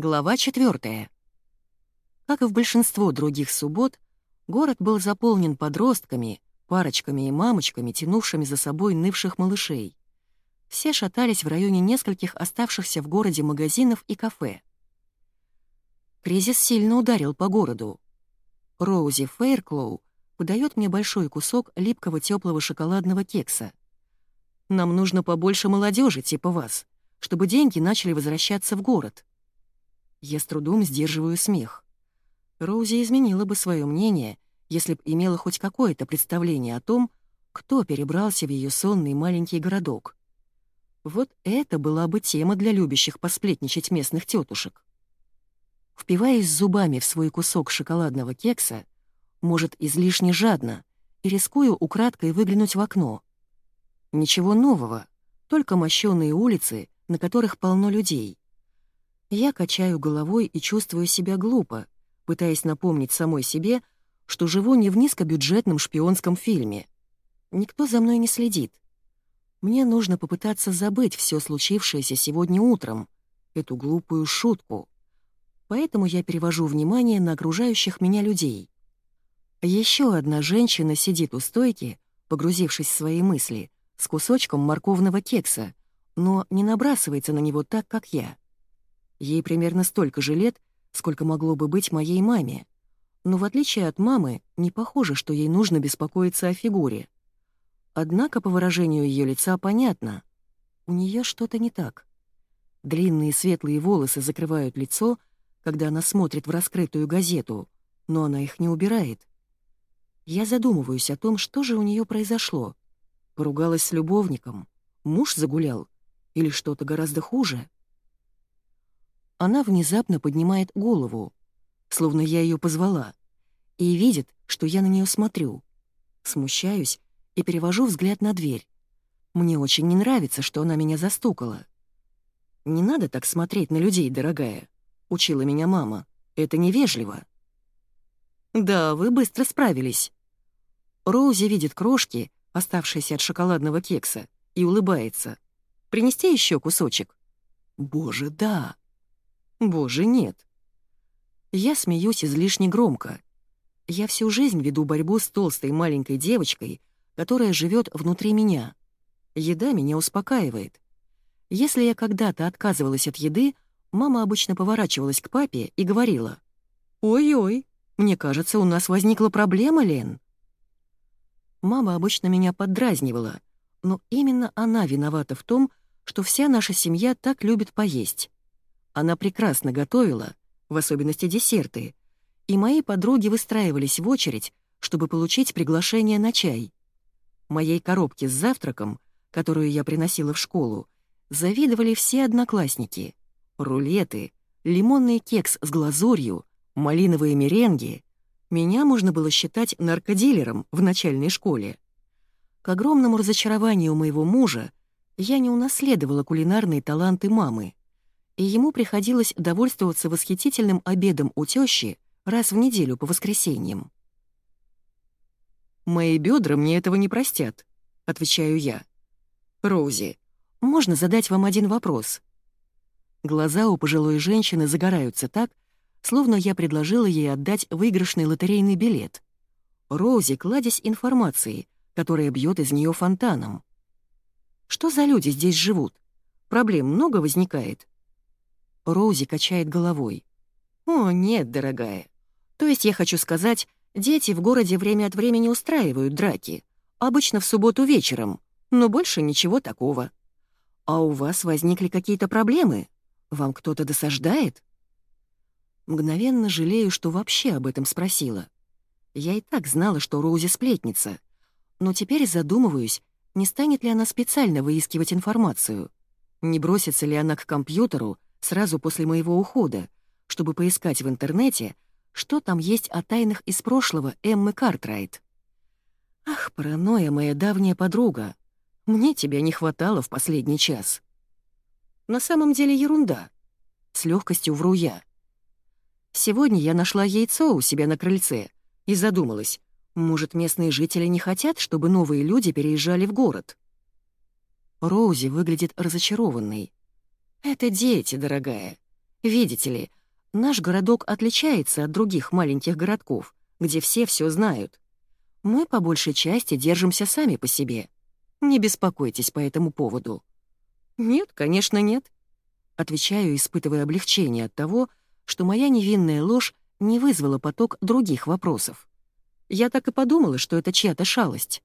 Глава 4. Как и в большинство других суббот, город был заполнен подростками, парочками и мамочками, тянувшими за собой нывших малышей. Все шатались в районе нескольких оставшихся в городе магазинов и кафе. Кризис сильно ударил по городу. Роузи Фейрклоу подает мне большой кусок липкого теплого шоколадного кекса. Нам нужно побольше молодежи типа вас, чтобы деньги начали возвращаться в город. Я с трудом сдерживаю смех. Роузи изменила бы свое мнение, если б имела хоть какое-то представление о том, кто перебрался в ее сонный маленький городок. Вот это была бы тема для любящих посплетничать местных тетушек. Впиваясь зубами в свой кусок шоколадного кекса, может, излишне жадно, и рискую украдкой выглянуть в окно. Ничего нового, только мощёные улицы, на которых полно людей. Я качаю головой и чувствую себя глупо, пытаясь напомнить самой себе, что живу не в низкобюджетном шпионском фильме. Никто за мной не следит. Мне нужно попытаться забыть все случившееся сегодня утром, эту глупую шутку. Поэтому я перевожу внимание на окружающих меня людей. Еще одна женщина сидит у стойки, погрузившись в свои мысли, с кусочком морковного кекса, но не набрасывается на него так, как я. Ей примерно столько же лет, сколько могло бы быть моей маме. Но в отличие от мамы, не похоже, что ей нужно беспокоиться о фигуре. Однако по выражению ее лица понятно. У нее что-то не так. Длинные светлые волосы закрывают лицо, когда она смотрит в раскрытую газету, но она их не убирает. Я задумываюсь о том, что же у нее произошло. Поругалась с любовником, муж загулял или что-то гораздо хуже. Она внезапно поднимает голову, словно я ее позвала, и видит, что я на нее смотрю. Смущаюсь и перевожу взгляд на дверь. Мне очень не нравится, что она меня застукала. «Не надо так смотреть на людей, дорогая», — учила меня мама. «Это невежливо». «Да, вы быстро справились». Роузи видит крошки, оставшиеся от шоколадного кекса, и улыбается. «Принести еще кусочек?» «Боже, да!» Боже, нет. Я смеюсь излишне громко. Я всю жизнь веду борьбу с толстой маленькой девочкой, которая живет внутри меня. Еда меня успокаивает. Если я когда-то отказывалась от еды, мама обычно поворачивалась к папе и говорила, «Ой-ой, мне кажется, у нас возникла проблема, Лен». Мама обычно меня поддразнивала, но именно она виновата в том, что вся наша семья так любит поесть. Она прекрасно готовила, в особенности десерты, и мои подруги выстраивались в очередь, чтобы получить приглашение на чай. Моей коробке с завтраком, которую я приносила в школу, завидовали все одноклассники. Рулеты, лимонный кекс с глазурью, малиновые меренги. Меня можно было считать наркодилером в начальной школе. К огромному разочарованию моего мужа я не унаследовала кулинарные таланты мамы и ему приходилось довольствоваться восхитительным обедом у тещи раз в неделю по воскресеньям. «Мои бедра мне этого не простят», — отвечаю я. «Роузи, можно задать вам один вопрос?» Глаза у пожилой женщины загораются так, словно я предложила ей отдать выигрышный лотерейный билет. Роузи, кладезь информации, которая бьет из нее фонтаном. Что за люди здесь живут? Проблем много возникает? Роузи качает головой. «О, нет, дорогая. То есть я хочу сказать, дети в городе время от времени устраивают драки. Обычно в субботу вечером, но больше ничего такого. А у вас возникли какие-то проблемы? Вам кто-то досаждает?» Мгновенно жалею, что вообще об этом спросила. Я и так знала, что Роузи сплетница. Но теперь задумываюсь, не станет ли она специально выискивать информацию. Не бросится ли она к компьютеру сразу после моего ухода, чтобы поискать в интернете, что там есть о тайнах из прошлого Эммы Картрайт. Ах, паранойя, моя давняя подруга. Мне тебя не хватало в последний час. На самом деле ерунда. С легкостью вру я. Сегодня я нашла яйцо у себя на крыльце и задумалась, может, местные жители не хотят, чтобы новые люди переезжали в город? Роузи выглядит разочарованной. «Это дети, дорогая. Видите ли, наш городок отличается от других маленьких городков, где все все знают. Мы по большей части держимся сами по себе. Не беспокойтесь по этому поводу». «Нет, конечно, нет», — отвечаю, испытывая облегчение от того, что моя невинная ложь не вызвала поток других вопросов. Я так и подумала, что это чья-то шалость.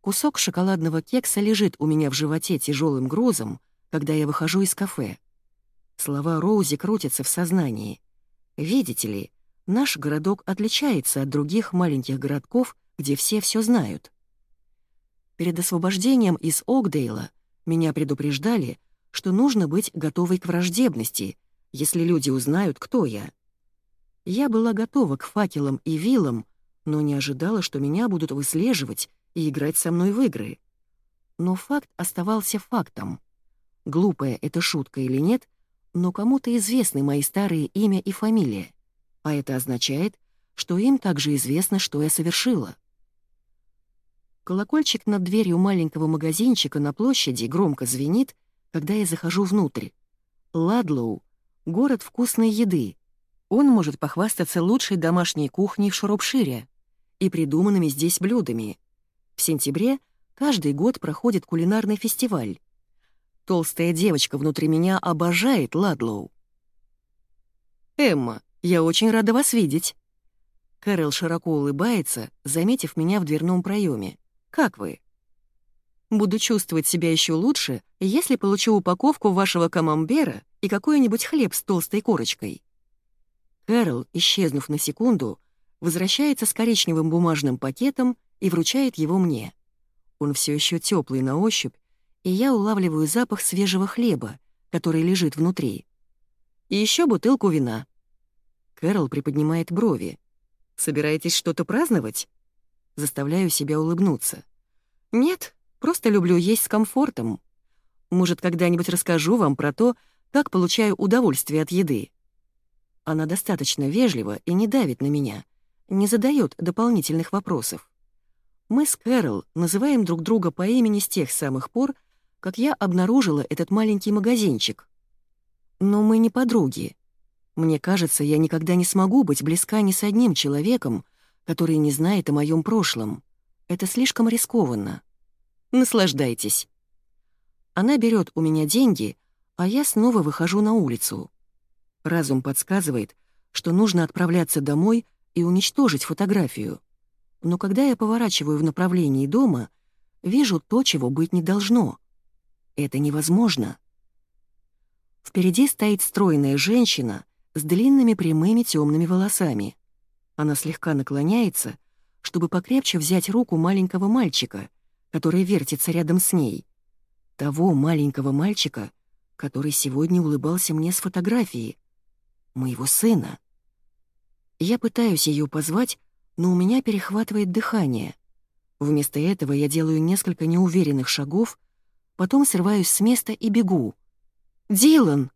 Кусок шоколадного кекса лежит у меня в животе тяжелым грузом, когда я выхожу из кафе. Слова Роузи крутятся в сознании. Видите ли, наш городок отличается от других маленьких городков, где все все знают. Перед освобождением из Окдейла меня предупреждали, что нужно быть готовой к враждебности, если люди узнают, кто я. Я была готова к факелам и вилам, но не ожидала, что меня будут выслеживать и играть со мной в игры. Но факт оставался фактом. Глупая это шутка или нет, но кому-то известны мои старые имя и фамилия, а это означает, что им также известно, что я совершила. Колокольчик над дверью маленького магазинчика на площади громко звенит, когда я захожу внутрь. Ладлоу — город вкусной еды. Он может похвастаться лучшей домашней кухней в Шуропшире и придуманными здесь блюдами. В сентябре каждый год проходит кулинарный фестиваль. Толстая девочка внутри меня обожает Ладлоу. «Эмма, я очень рада вас видеть». Кэрол широко улыбается, заметив меня в дверном проеме. «Как вы?» «Буду чувствовать себя еще лучше, если получу упаковку вашего камамбера и какой-нибудь хлеб с толстой корочкой». Кэрол, исчезнув на секунду, возвращается с коричневым бумажным пакетом и вручает его мне. Он все еще теплый на ощупь, и я улавливаю запах свежего хлеба, который лежит внутри. И еще бутылку вина. Кэрол приподнимает брови. «Собираетесь что-то праздновать?» Заставляю себя улыбнуться. «Нет, просто люблю есть с комфортом. Может, когда-нибудь расскажу вам про то, как получаю удовольствие от еды». Она достаточно вежлива и не давит на меня, не задает дополнительных вопросов. Мы с Кэрол называем друг друга по имени с тех самых пор, как я обнаружила этот маленький магазинчик. Но мы не подруги. Мне кажется, я никогда не смогу быть близка ни с одним человеком, который не знает о моем прошлом. Это слишком рискованно. Наслаждайтесь. Она берет у меня деньги, а я снова выхожу на улицу. Разум подсказывает, что нужно отправляться домой и уничтожить фотографию но когда я поворачиваю в направлении дома, вижу то, чего быть не должно. Это невозможно. Впереди стоит стройная женщина с длинными прямыми темными волосами. Она слегка наклоняется, чтобы покрепче взять руку маленького мальчика, который вертится рядом с ней. Того маленького мальчика, который сегодня улыбался мне с фотографии. Моего сына. Я пытаюсь ее позвать, но у меня перехватывает дыхание. Вместо этого я делаю несколько неуверенных шагов, потом срываюсь с места и бегу. «Дилан!»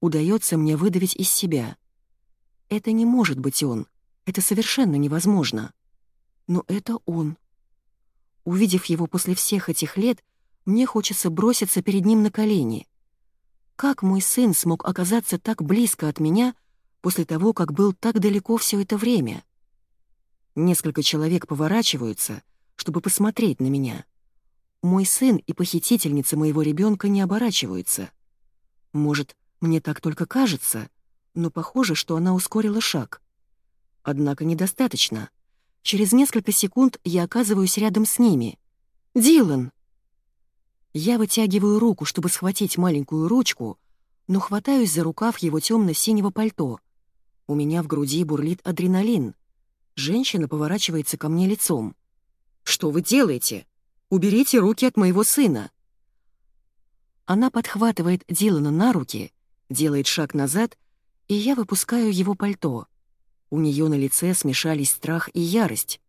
Удается мне выдавить из себя. Это не может быть он. Это совершенно невозможно. Но это он. Увидев его после всех этих лет, мне хочется броситься перед ним на колени. Как мой сын смог оказаться так близко от меня после того, как был так далеко все это время? Несколько человек поворачиваются, чтобы посмотреть на меня. Мой сын и похитительница моего ребенка не оборачиваются. Может, мне так только кажется, но похоже, что она ускорила шаг. Однако недостаточно. Через несколько секунд я оказываюсь рядом с ними. «Дилан!» Я вытягиваю руку, чтобы схватить маленькую ручку, но хватаюсь за рукав его темно-синего пальто. У меня в груди бурлит адреналин. Женщина поворачивается ко мне лицом. «Что вы делаете? Уберите руки от моего сына!» Она подхватывает Дилана на руки, делает шаг назад, и я выпускаю его пальто. У нее на лице смешались страх и ярость.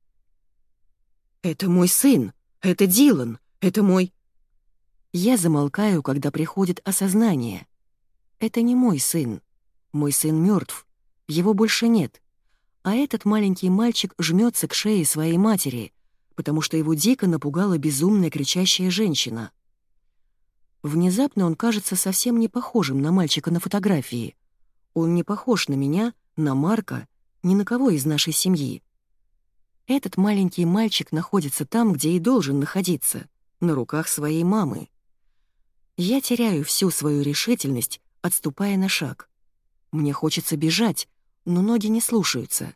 «Это мой сын! Это Дилан! Это мой...» Я замолкаю, когда приходит осознание. Это не мой сын. Мой сын мертв. Его больше нет а этот маленький мальчик жмется к шее своей матери, потому что его дико напугала безумная кричащая женщина. Внезапно он кажется совсем не похожим на мальчика на фотографии. Он не похож на меня, на Марка, ни на кого из нашей семьи. Этот маленький мальчик находится там, где и должен находиться, на руках своей мамы. Я теряю всю свою решительность, отступая на шаг. Мне хочется бежать, но ноги не слушаются.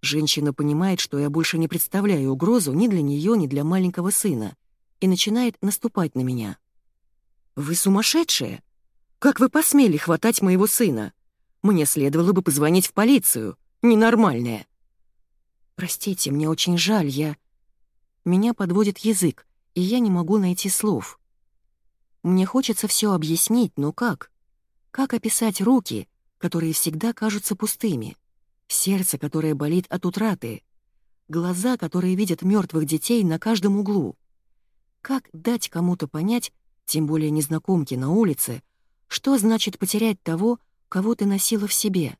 Женщина понимает, что я больше не представляю угрозу ни для нее, ни для маленького сына, и начинает наступать на меня. «Вы сумасшедшие? Как вы посмели хватать моего сына? Мне следовало бы позвонить в полицию. Ненормальная». «Простите, мне очень жаль, я...» Меня подводит язык, и я не могу найти слов. Мне хочется все объяснить, но как? Как описать руки, которые всегда кажутся пустыми? Сердце, которое болит от утраты? Глаза, которые видят мертвых детей на каждом углу? Как дать кому-то понять, тем более незнакомки на улице, что значит потерять того, кого ты носила в себе.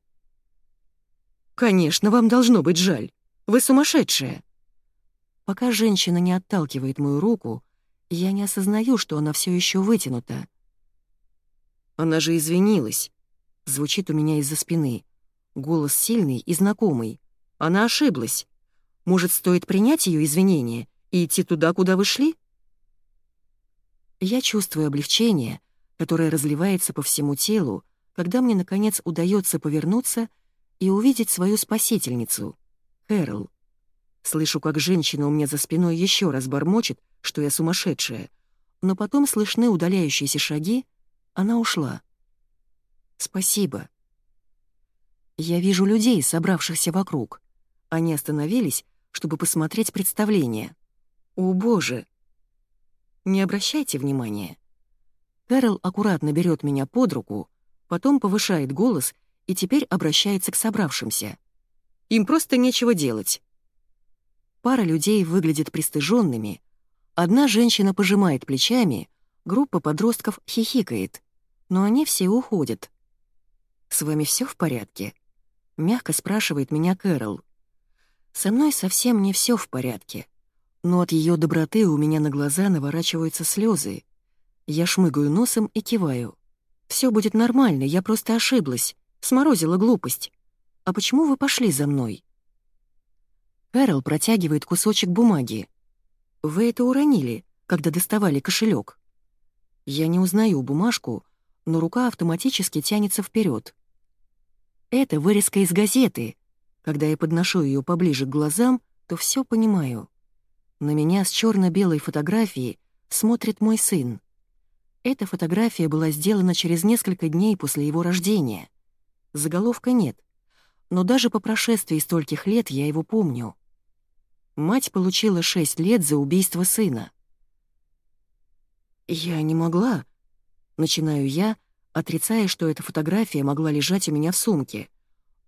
«Конечно, вам должно быть жаль. Вы сумасшедшая!» Пока женщина не отталкивает мою руку, я не осознаю, что она все еще вытянута. «Она же извинилась», — звучит у меня из-за спины. Голос сильный и знакомый. Она ошиблась. Может, стоит принять ее извинения и идти туда, куда вы шли? Я чувствую облегчение, которое разливается по всему телу, когда мне, наконец, удается повернуться и увидеть свою спасительницу, Кэрол. Слышу, как женщина у меня за спиной еще раз бормочет, что я сумасшедшая, но потом слышны удаляющиеся шаги, она ушла. Спасибо. Я вижу людей, собравшихся вокруг. Они остановились, чтобы посмотреть представление. О, боже! Не обращайте внимания. Кэрол аккуратно берет меня под руку, потом повышает голос и теперь обращается к собравшимся. Им просто нечего делать. Пара людей выглядит пристыженными. Одна женщина пожимает плечами, группа подростков хихикает. Но они все уходят. «С вами все в порядке?» — мягко спрашивает меня Кэрол. «Со мной совсем не все в порядке но от ее доброты у меня на глаза наворачиваются слезы. Я шмыгаю носом и киваю. Все будет нормально, я просто ошиблась, сморозила глупость. А почему вы пошли за мной?» Кэрол протягивает кусочек бумаги. «Вы это уронили, когда доставали кошелек. Я не узнаю бумажку, но рука автоматически тянется вперед. Это вырезка из газеты. Когда я подношу ее поближе к глазам, то все понимаю. На меня с черно-белой фотографией смотрит мой сын. Эта фотография была сделана через несколько дней после его рождения. Заголовка нет, но даже по прошествии стольких лет я его помню. Мать получила 6 лет за убийство сына. «Я не могла», — начинаю я, отрицая, что эта фотография могла лежать у меня в сумке.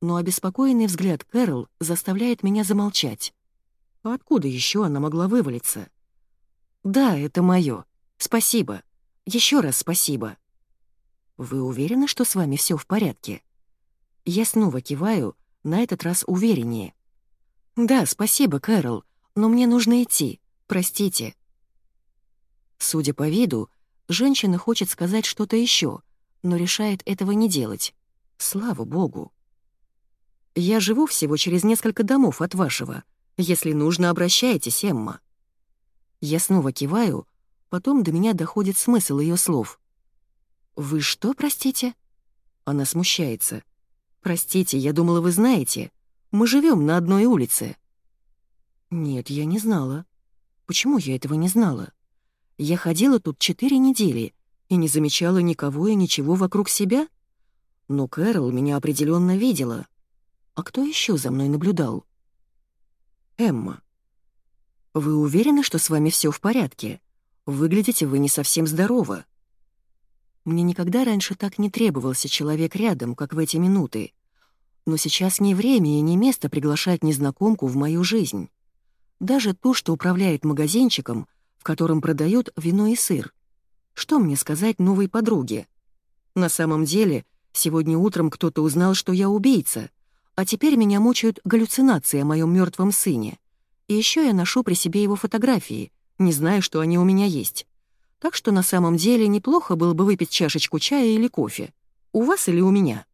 Но обеспокоенный взгляд Кэрол заставляет меня замолчать. А откуда еще она могла вывалиться? «Да, это мое. Спасибо. Еще раз спасибо». «Вы уверены, что с вами все в порядке?» Я снова киваю, на этот раз увереннее. «Да, спасибо, Кэрол, но мне нужно идти. Простите». Судя по виду, женщина хочет сказать что-то еще, но решает этого не делать. Слава богу. «Я живу всего через несколько домов от вашего», если нужно, обращайтесь, Эмма». Я снова киваю, потом до меня доходит смысл ее слов. «Вы что, простите?» Она смущается. «Простите, я думала, вы знаете. Мы живем на одной улице». «Нет, я не знала. Почему я этого не знала? Я ходила тут четыре недели и не замечала никого и ничего вокруг себя. Но Кэрол меня определенно видела. А кто еще за мной наблюдал?» Эмма. «Вы уверены, что с вами все в порядке? Выглядите вы не совсем здорово». Мне никогда раньше так не требовался человек рядом, как в эти минуты. Но сейчас не время и не место приглашать незнакомку в мою жизнь. Даже ту, что управляет магазинчиком, в котором продают вино и сыр. Что мне сказать новой подруге? На самом деле, сегодня утром кто-то узнал, что я убийца, а теперь меня мучают галлюцинации о моем мертвом сыне. И еще я ношу при себе его фотографии, не зная, что они у меня есть. Так что на самом деле неплохо было бы выпить чашечку чая или кофе. У вас или у меня?»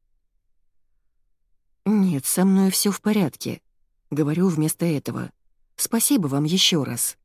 «Нет, со мной все в порядке», — говорю вместо этого. «Спасибо вам еще раз».